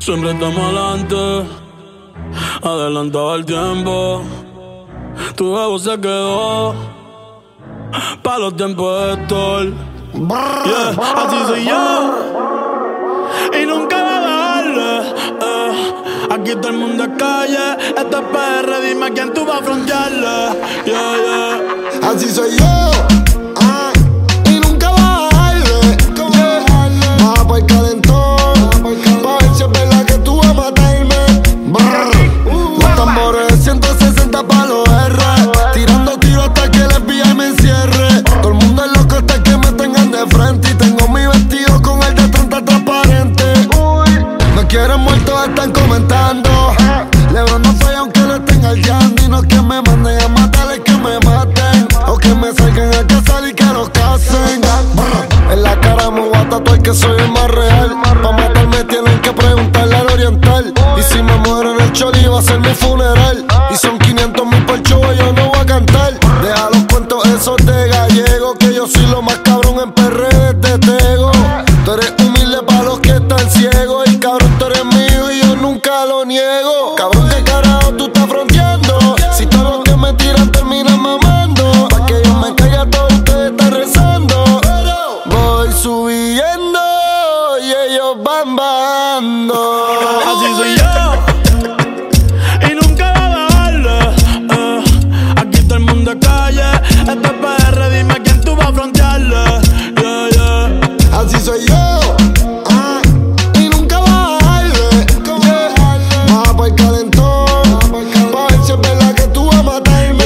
Siempre estamos adelante, adelantado el tiempo. Tu ego se quedó para los tiempos de Thor. Yeah, así soy yo. Y nunca va a bajarle. eh. Aquí todo el mundo es calle. Esto es PR, dime quién tú que soy el más real. Pa' matarme tienen que preguntarle al oriental. Y si me muero en el choli va a ser mi funeral. Y son 500 mil por show, yo no voy a cantar. Deja los cuentos esos de gallego. Que yo soy lo más cabrón en perre de tego. Tú eres humilde para los que están ciegos. Y cabrón, tú eres mío y yo nunca lo niego. Cabrón, ¿qué carajo tú estás fronteando? Así soy yo. Y nunca va a bajarle. eh. Aquí todo el mundo es calle. Esto es PR, dime a quién tú vas a frontearle. Yeah, yeah. Así soy yo. ah, y nunca bajarle. Yeah. Baja pa' el calentón. Pa' ver si es verdad que tú vas a matarme.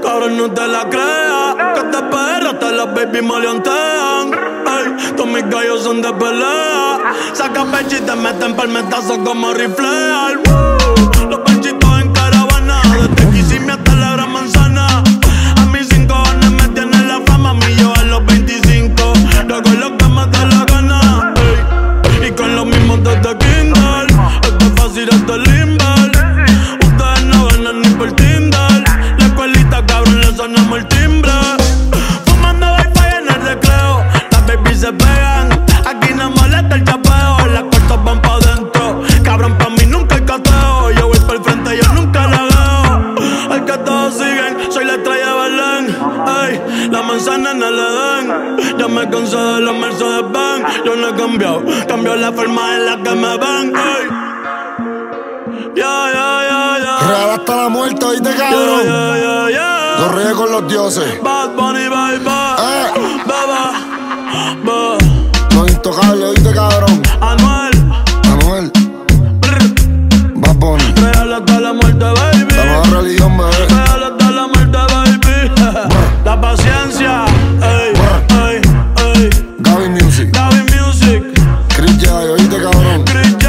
Cabrón, no te la creas. Que te PR hasta las baby maleantean. Mis gallos son de pelea. Saca pecho y te meten palmetazos como rifleal. La manzana en el Edén. Ya me cansé de los Mercedes Benz. Yo no he cambiado, cambio la forma en la que me ven. Ya, ya, ya, ya. Real hasta la muerte, oíste, Ya, cabrón. ya, ya, ya. Los reyes con los dioses. Bad Bunny, bye, bye. Eh. Baba, ba. Los intocables, oíste, cabrón.